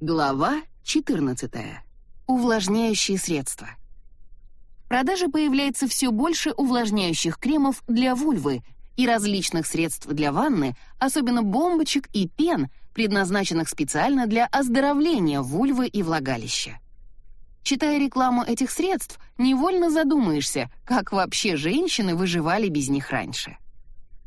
Глава 14. Увлажняющие средства. В продаже появляется все больше увлажняющих кремов для вульвы и различных средств для ванны, особенно бомбочек и пен, предназначенных специально для оздоровления вульвы и влагалища. Читая рекламу этих средств, невольно задумаешься, как вообще женщины выживали без них раньше.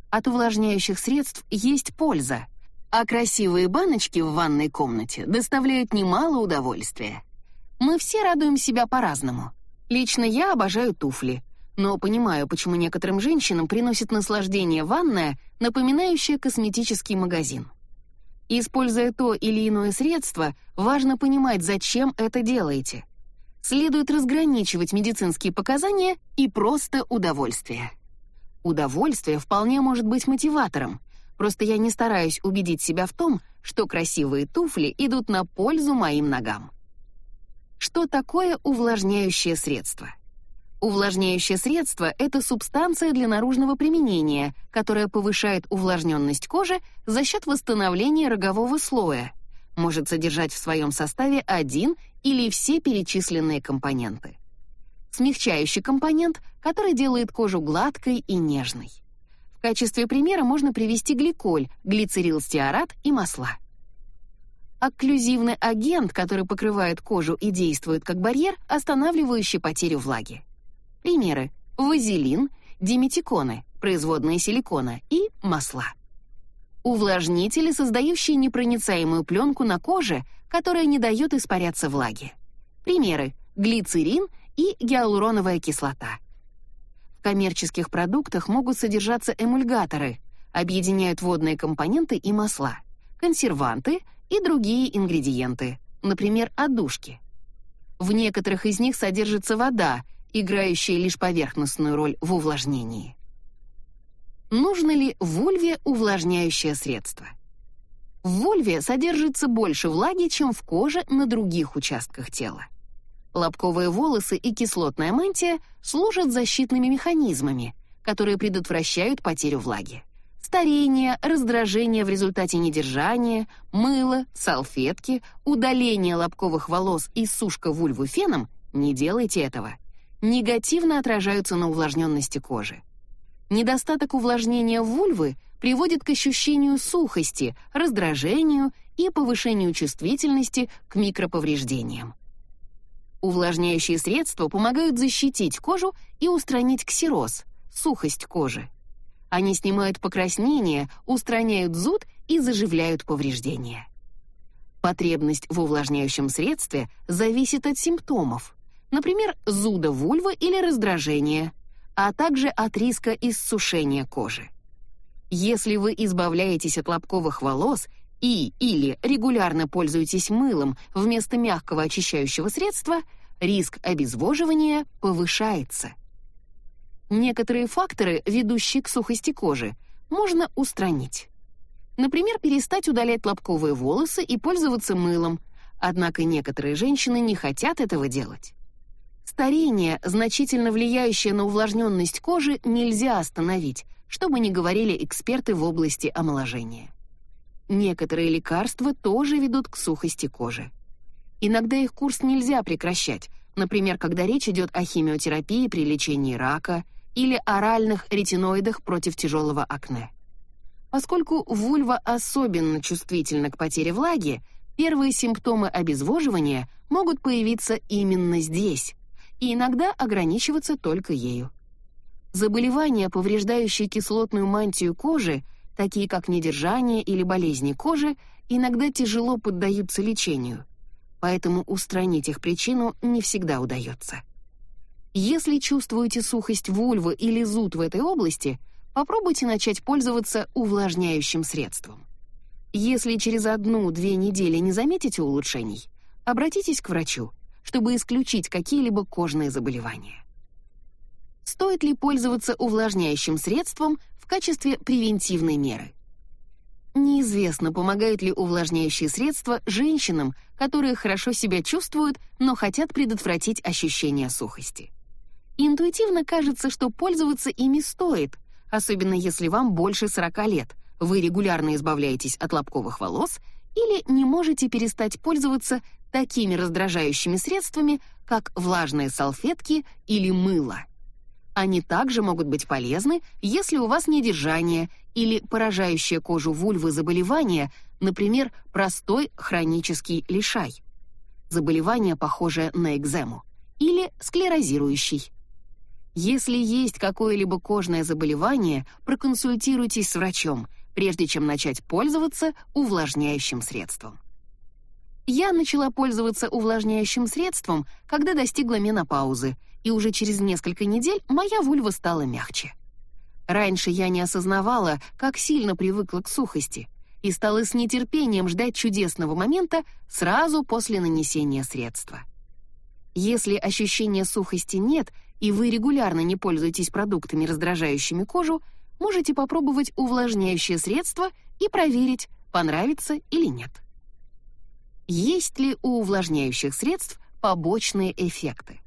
От увлажняющих средств есть польза, а красивые баночки в ванной комнате доставляют немало удовольствия. Мы все радуем себя по-разному. Лично я обожаю туфли, но понимаю, почему некоторым женщинам приносит наслаждение ванная, напоминающая косметический магазин. Используя то или иное средство, важно понимать, зачем это делаете. Следует разграничивать медицинские показания и просто удовольствие. Удовольствие вполне может быть мотиватором. Просто я не стараюсь убедить себя в том, что красивые туфли идут на пользу моим ногам. Что такое увлажняющее средство? Увлажняющее средство — это субстанция для наружного применения, которая повышает увлажненность кожи за счет восстановления рогового слоя, может содержать в своем составе один или все перечисленные компоненты смягчающий компонент, который делает кожу гладкой и нежной. В качестве примера можно привести гликоль, глицерилстеарат и масла. Окклюзивный агент, который покрывает кожу и действует как барьер, останавливающий потерю влаги. Примеры: вазелин, диметиконы, производные силикона и масла. Увлажнители, создающие непроницаемую пленку на коже, которая не дает испаряться влаге. Примеры: глицерин и гиалуроновая кислота. В коммерческих продуктах могут содержаться эмульгаторы, объединяют водные компоненты и масла, консерванты и другие ингредиенты, например, отдушки. В некоторых из них содержится вода, играющая лишь поверхностную роль в увлажнении. Нужно ли вульве увлажняющее средство? В вульве содержится больше влаги, чем в коже на других участках тела. Лобковые волосы и кислотная мантия служат защитными механизмами, которые предотвращают потерю влаги. Старение, раздражение в результате недержания, мыло, салфетки, удаление лобковых волос и сушка вульвы феном — не делайте этого. Негативно отражаются на увлажненности кожи. Недостаток увлажнения вульвы приводит к ощущению сухости, раздражению и повышению чувствительности к микроповреждениям. Увлажняющие средства помогают защитить кожу и устранить ксероз, сухость кожи. Они снимают покраснение, устраняют зуд и заживляют повреждения. Потребность в увлажняющем средстве зависит от симптомов, например, зуда вульвы или раздражения, а также от риска иссушения кожи. Если вы избавляетесь от лобковых волос и или регулярно пользуетесь мылом вместо мягкого очищающего средства, риск обезвоживания повышается. Некоторые факторы, ведущие к сухости кожи, можно устранить. Например, перестать удалять лобковые волосы и пользоваться мылом, однако некоторые женщины не хотят этого делать. Старение, значительно влияющее на увлажненность кожи, нельзя остановить, что бы ни говорили эксперты в области омоложения. Некоторые лекарства тоже ведут к сухости кожи. Иногда их курс нельзя прекращать, например, когда речь идет о химиотерапии при лечении рака или оральных ретиноидах против тяжелого акне. Поскольку вульва особенно чувствительна к потере влаги, первые симптомы обезвоживания могут появиться именно здесь и иногда ограничиваться только ею. Заболевания, повреждающие кислотную мантию кожи, такие как недержание или болезни кожи, иногда тяжело поддаются лечению, поэтому устранить их причину не всегда удается. Если чувствуете сухость вульвы или зуд в этой области, попробуйте начать пользоваться увлажняющим средством. Если через одну-две недели не заметите улучшений, обратитесь к врачу, чтобы исключить какие-либо кожные заболевания. Стоит ли пользоваться увлажняющим средством качестве превентивной меры? Неизвестно, помогают ли увлажняющие средства женщинам, которые хорошо себя чувствуют, но хотят предотвратить ощущение сухости. Интуитивно кажется, что пользоваться ими стоит, особенно если вам больше 40 лет, вы регулярно избавляетесь от лобковых волос или не можете перестать пользоваться такими раздражающими средствами, как влажные салфетки или мыло. Они также могут быть полезны, если у вас недержание или поражающее кожу вульвы заболевание, например, простой хронический лишай. Заболевание, похожее на экзему, или склерозирующий. Если есть какое-либо кожное заболевание, проконсультируйтесь с врачом, прежде чем начать пользоваться увлажняющим средством. Я начала пользоваться увлажняющим средством, когда достигла менопаузы, и уже через несколько недель моя вульва стала мягче. Раньше я не осознавала, как сильно привыкла к сухости, и стала с нетерпением ждать чудесного момента сразу после нанесения средства. Если ощущения сухости нет, и вы регулярно не пользуетесь продуктами, раздражающими кожу, можете попробовать увлажняющее средство и проверить, понравится или нет. Есть ли у увлажняющих средств побочные эффекты?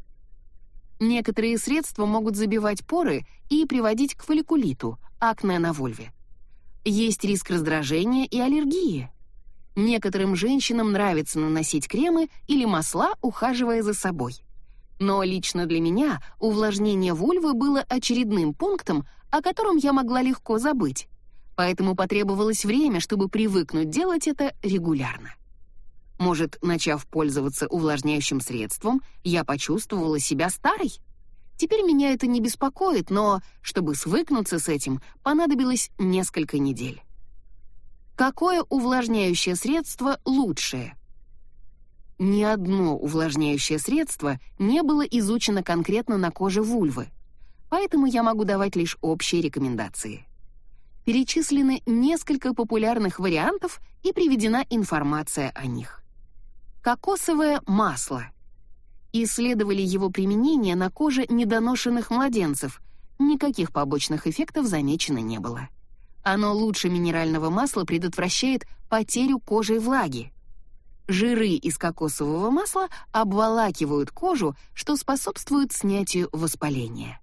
Некоторые средства могут забивать поры и приводить к фолликулиту, акне на вульве. Есть риск раздражения и аллергии. Некоторым женщинам нравится наносить кремы или масла, ухаживая за собой. Но лично для меня увлажнение вульвы было очередным пунктом, о котором я могла легко забыть. Поэтому потребовалось время, чтобы привыкнуть делать это регулярно. Может, начав пользоваться увлажняющим средством, я почувствовала себя старой? Теперь меня это не беспокоит, но чтобы свыкнуться с этим, понадобилось несколько недель. Какое увлажняющее средство лучшее? Ни одно увлажняющее средство не было изучено конкретно на коже вульвы, поэтому я могу давать лишь общие рекомендации. Перечислены несколько популярных вариантов и приведена информация о них. Кокосовое масло. Исследовали его применение на коже недоношенных младенцев. Никаких побочных эффектов замечено не было. Оно лучше минерального масла предотвращает потерю кожи влаги. Жиры из кокосового масла обволакивают кожу, что способствует снятию воспаления.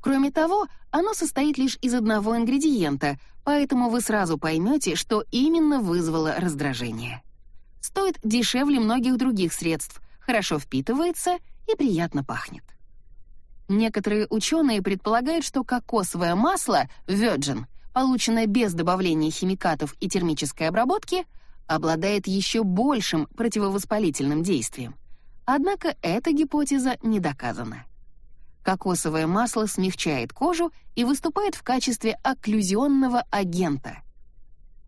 Кроме того, оно состоит лишь из одного ингредиента, поэтому вы сразу поймете, что именно вызвало раздражение. Стоит дешевле многих других средств, хорошо впитывается и приятно пахнет. Некоторые ученые предполагают, что кокосовое масло Virgin — полученная без добавления химикатов и термической обработки, обладает еще большим противовоспалительным действием. Однако эта гипотеза не доказана. Кокосовое масло смягчает кожу и выступает в качестве окклюзионного агента.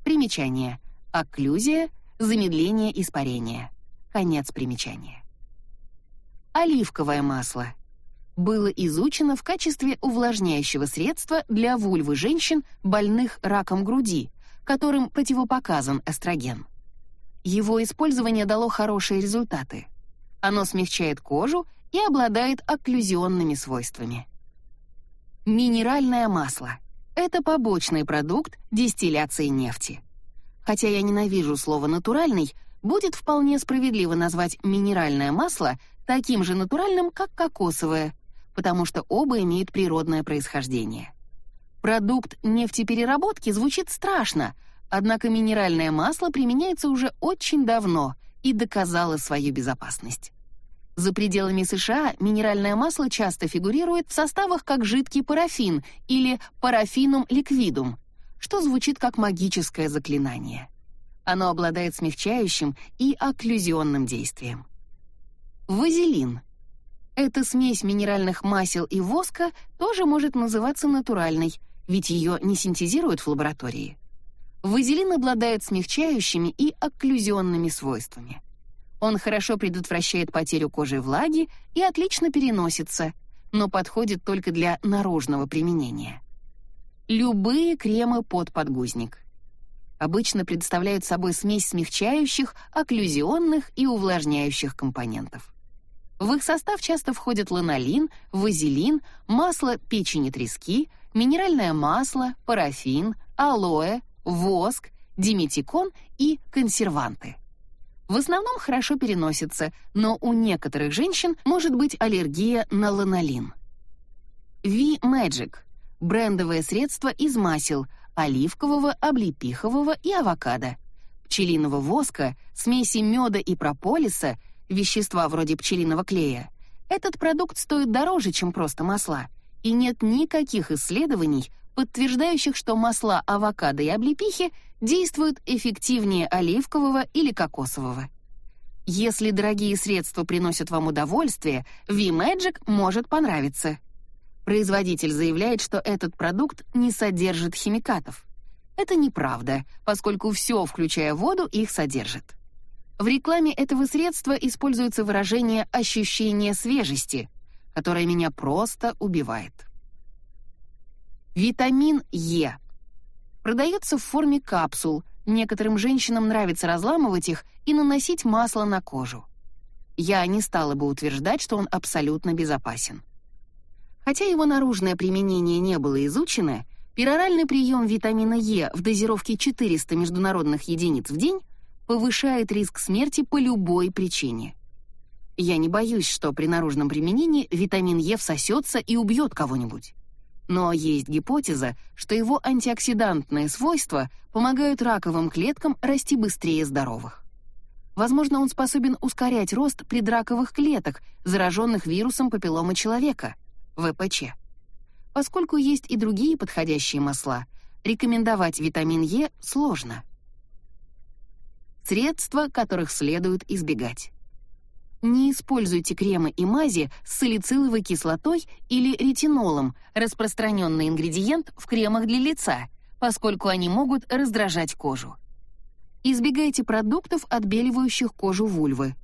Примечание. Окклюзия — замедление испарения. Конец примечания. Оливковое масло — было изучено в качестве увлажняющего средства для вульвы женщин, больных раком груди, которым противопоказан эстроген. Его использование дало хорошие результаты. Оно смягчает кожу и обладает окклюзионными свойствами. Минеральное масло — это побочный продукт дистилляции нефти. Хотя я ненавижу слово «натуральный», будет вполне справедливо назвать минеральное масло таким же натуральным, как кокосовое, потому что оба имеют природное происхождение. Продукт нефтепереработки звучит страшно, однако минеральное масло применяется уже очень давно и доказало свою безопасность. За пределами США минеральное масло часто фигурирует в составах как жидкий парафин или парафинум ликвидум, что звучит как магическое заклинание. Оно обладает смягчающим и окклюзионным действием. Вазелин — эта смесь минеральных масел и воска тоже может называться натуральной, ведь ее не синтезируют в лаборатории. Вазелин обладает смягчающими и окклюзионными свойствами. Он хорошо предотвращает потерю кожи влаги и отлично переносится, но подходит только для наружного применения. Любые кремы под подгузник. Обычно представляют собой смесь смягчающих, окклюзионных и увлажняющих компонентов. В их состав часто входят ланолин, вазелин, масло печени трески, минеральное масло, парафин, алоэ, воск, диметикон и консерванты. В основном хорошо переносится, но у некоторых женщин может быть аллергия на ланолин. V-Magic — брендовое средство из масел оливкового, облепихового и авокадо, пчелиного воска, смеси меда и прополиса, вещества вроде пчелиного клея, этот продукт стоит дороже, чем просто масла, и нет никаких исследований, подтверждающих, что масла авокадо и облепихи действуют эффективнее оливкового или кокосового. Если дорогие средства приносят вам удовольствие, V-Magic может понравиться. Производитель заявляет, что этот продукт не содержит химикатов. Это неправда, поскольку все, включая воду, их содержит. В рекламе этого средства используется выражение «ощущение свежести», которое меня просто убивает. Витамин Е. Продается в форме капсул. Некоторым женщинам нравится разламывать их и наносить масло на кожу. Я не стала бы утверждать, что он абсолютно безопасен. Хотя его наружное применение не было изучено, пероральный прием витамина Е в дозировке 400 международных единиц в день повышает риск смерти по любой причине. Я не боюсь, что при наружном применении витамин Е всосется и убьет кого-нибудь. Но есть гипотеза, что его антиоксидантные свойства помогают раковым клеткам расти быстрее здоровых. Возможно, он способен ускорять рост предраковых клеток, зараженных вирусом папилломы человека, ВПЧ. Поскольку есть и другие подходящие масла, рекомендовать витамин Е сложно. Средства, которых следует избегать. Не используйте кремы и мази с салициловой кислотой или ретинолом, распространенный ингредиент в кремах для лица, поскольку они могут раздражать кожу. Избегайте продуктов, отбеливающих кожу вульвы.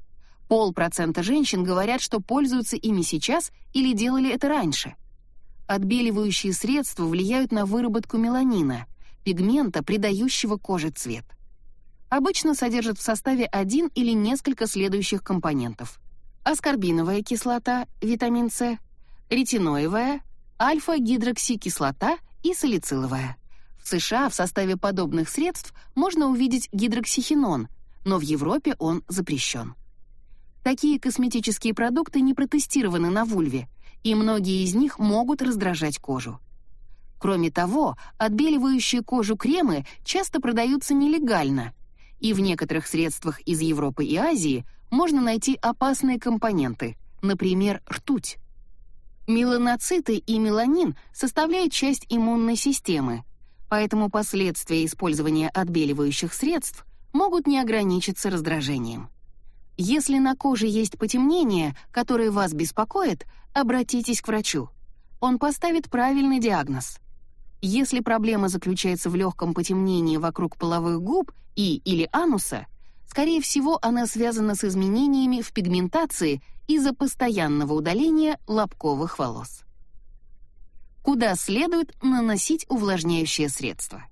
Полпроцента женщин говорят, что пользуются ими сейчас или делали это раньше. Отбеливающие средства влияют на выработку меланина, пигмента, придающего коже цвет обычно содержит в составе один или несколько следующих компонентов. Аскорбиновая кислота, витамин С, ретиноевая, альфа-гидроксикислота и салициловая. В США в составе подобных средств можно увидеть гидроксихинон, но в Европе он запрещен. Такие косметические продукты не протестированы на вульве, и многие из них могут раздражать кожу. Кроме того, отбеливающие кожу кремы часто продаются нелегально, и в некоторых средствах из Европы и Азии можно найти опасные компоненты, например, ртуть. Меланоциты и меланин составляют часть иммунной системы, поэтому последствия использования отбеливающих средств могут не ограничиться раздражением. Если на коже есть потемнение, которое вас беспокоит, обратитесь к врачу. Он поставит правильный диагноз. Если проблема заключается в легком потемнении вокруг половых губ и или ануса, скорее всего, она связана с изменениями в пигментации из-за постоянного удаления лобковых волос. Куда следует наносить увлажняющее средство?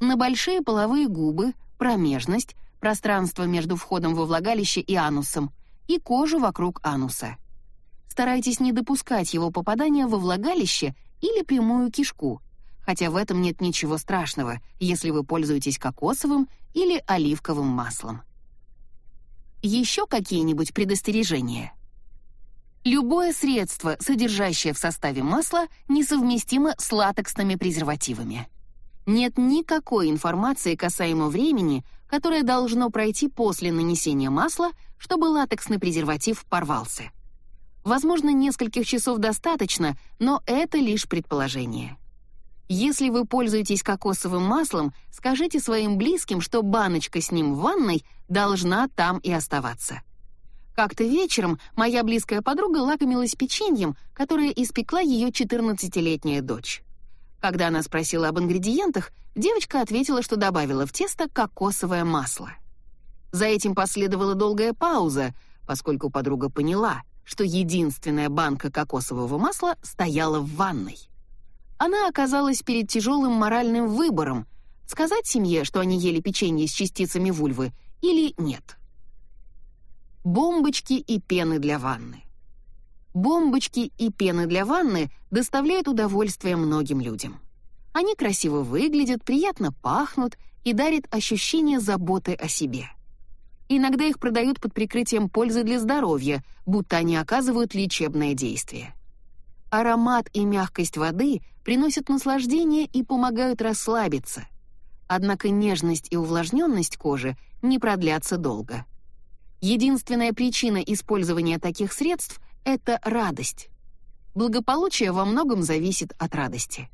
На большие половые губы, промежность, пространство между входом во влагалище и анусом и кожу вокруг ануса. Старайтесь не допускать его попадания во влагалище или прямую кишку, хотя в этом нет ничего страшного, если вы пользуетесь кокосовым или оливковым маслом. Еще какие-нибудь предостережения? Любое средство, содержащее в составе масло, несовместимо с латексными презервативами. Нет никакой информации касаемо времени, которое должно пройти после нанесения масла, чтобы латексный презерватив порвался. Возможно, нескольких часов достаточно, но это лишь предположение. Если вы пользуетесь кокосовым маслом, скажите своим близким, что баночка с ним в ванной должна там и оставаться. Как-то вечером моя близкая подруга лакомилась печеньем, которое испекла ее 14-летняя дочь. Когда она спросила об ингредиентах, девочка ответила, что добавила в тесто кокосовое масло. За этим последовала долгая пауза, поскольку подруга поняла, что единственная банка кокосового масла стояла в ванной она оказалась перед тяжелым моральным выбором: сказать семье, что они ели печенье с частицами вульвы, или нет. Бомбочки и пены для ванны. Бомбочки и пены для ванны доставляют удовольствие многим людям. Они красиво выглядят, приятно пахнут и дарят ощущение заботы о себе. Иногда их продают под прикрытием пользы для здоровья, будто они оказывают лечебное действие. Аромат и мягкость воды приносят наслаждение и помогают расслабиться. Однако нежность и увлажненность кожи не продлятся долго. Единственная причина использования таких средств — это радость. Благополучие во многом зависит от радости.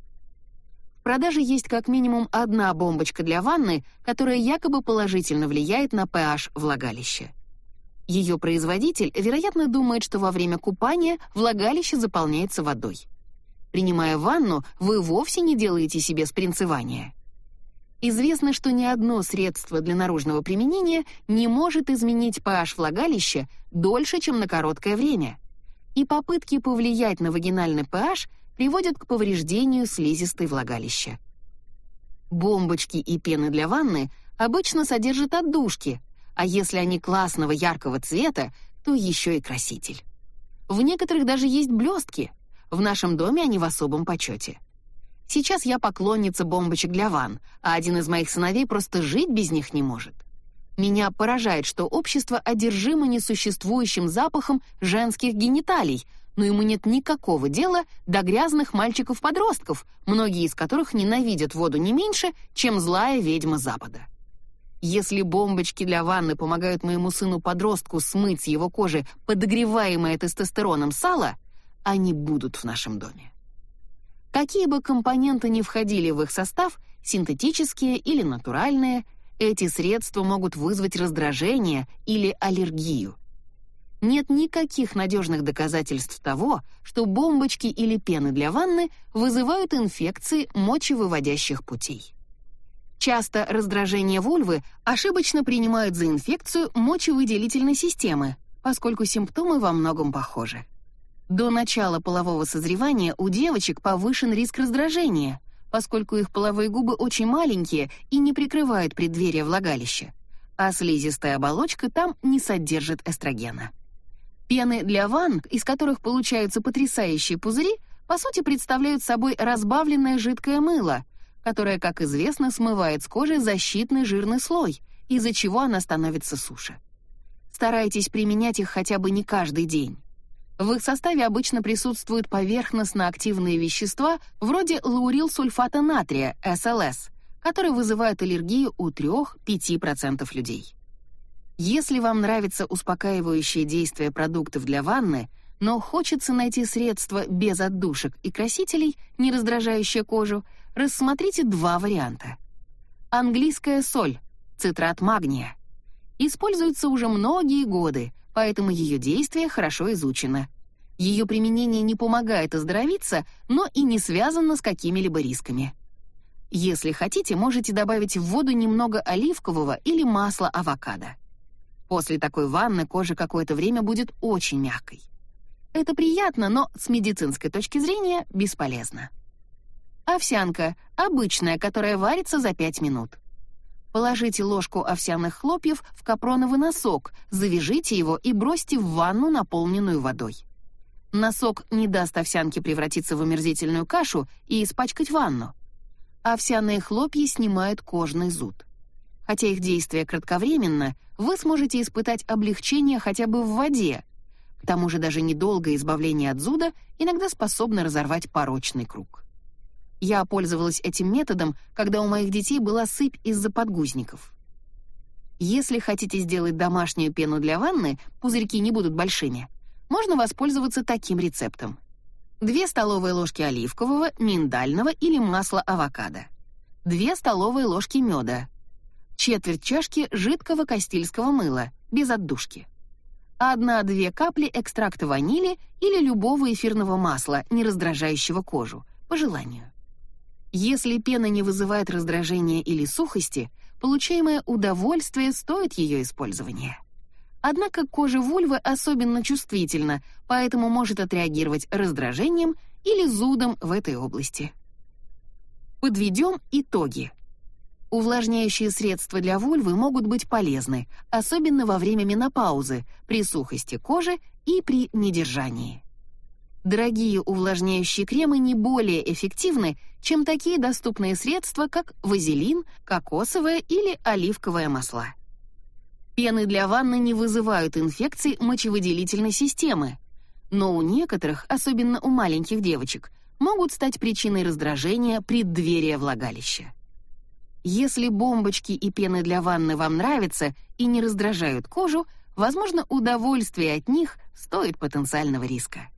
В продаже есть как минимум одна бомбочка для ванны, которая якобы положительно влияет на pH влагалища. Ее производитель, вероятно, думает, что во время купания влагалище заполняется водой. Принимая ванну, вы вовсе не делаете себе спринцевание. Известно, что ни одно средство для наружного применения не может изменить pH влагалища дольше, чем на короткое время. И попытки повлиять на вагинальный pH приводят к повреждению слизистой влагалища. Бомбочки и пены для ванны обычно содержат отдушки, а если они классного яркого цвета, то еще и краситель. В некоторых даже есть блестки. В нашем доме они в особом почете. Сейчас я поклонница бомбочек для ванн, а один из моих сыновей просто жить без них не может. Меня поражает, что общество одержимо несуществующим запахом женских гениталий, но ему нет никакого дела до грязных мальчиков-подростков, многие из которых ненавидят воду не меньше, чем злая ведьма Запада. Если бомбочки для ванны помогают моему сыну-подростку смыть с его кожи подогреваемое тестостероном сало, они будут в нашем доме. Какие бы компоненты ни входили в их состав, синтетические или натуральные, эти средства могут вызвать раздражение или аллергию. Нет никаких надежных доказательств того, что бомбочки или пены для ванны вызывают инфекции мочевыводящих путей. Часто раздражение вульвы ошибочно принимают за инфекцию мочевыделительной системы, поскольку симптомы во многом похожи. До начала полового созревания у девочек повышен риск раздражения, поскольку их половые губы очень маленькие и не прикрывают преддверие влагалища, а слизистая оболочка там не содержит эстрогена. Пены для ванн, из которых получаются потрясающие пузыри, по сути представляют собой разбавленное жидкое мыло, которое, как известно, смывает с кожи защитный жирный слой, из-за чего она становится суше. Старайтесь применять их хотя бы не каждый день. В их составе обычно присутствуют поверхностно-активные вещества вроде лаурилсульфата натрия, СЛС, которые вызывают аллергию у 3-5% людей. Если вам нравится успокаивающее действие продуктов для ванны, но хочется найти средство без отдушек и красителей, не раздражающее кожу, рассмотрите два варианта. Английская соль, цитрат магния. Используется уже многие годы, поэтому ее действие хорошо изучено. Ее применение не помогает оздоровиться, но и не связано с какими-либо рисками. Если хотите, можете добавить в воду немного оливкового или масла авокадо. После такой ванны кожа какое-то время будет очень мягкой. Это приятно, но с медицинской точки зрения бесполезно. Овсянка, обычная, которая варится за 5 минут. Положите ложку овсяных хлопьев в капроновый носок, завяжите его и бросьте в ванну, наполненную водой. Носок не даст овсянке превратиться в омерзительную кашу и испачкать ванну. Овсяные хлопья снимают кожный зуд. Хотя их действие кратковременно, вы сможете испытать облегчение хотя бы в воде. К тому же даже недолгое избавление от зуда иногда способно разорвать порочный круг. Я пользовалась этим методом, когда у моих детей была сыпь из-за подгузников. Если хотите сделать домашнюю пену для ванны, пузырьки не будут большими. Можно воспользоваться таким рецептом. 2 столовые ложки оливкового, миндального или масла авокадо. 2 столовые ложки меда. Четверть чашки жидкого кастильского мыла, без отдушки. 1-2 капли экстракта ванили или любого эфирного масла, не раздражающего кожу, по желанию. Если пена не вызывает раздражения или сухости, получаемое удовольствие стоит ее использования. Однако кожа вульвы особенно чувствительна, поэтому может отреагировать раздражением или зудом в этой области. Подведем итоги. Увлажняющие средства для вульвы могут быть полезны, особенно во время менопаузы, при сухости кожи и при недержании. Дорогие увлажняющие кремы не более эффективны, чем такие доступные средства, как вазелин, кокосовое или оливковое масла. Пены для ванны не вызывают инфекций мочевыделительной системы, но у некоторых, особенно у маленьких девочек, могут стать причиной раздражения преддверия влагалища. Если бомбочки и пены для ванны вам нравятся и не раздражают кожу, возможно, удовольствие от них стоит потенциального риска.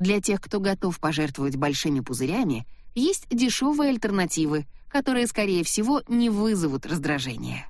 Для тех, кто готов пожертвовать большими пузырями, есть дешевые альтернативы, которые, скорее всего, не вызовут раздражения.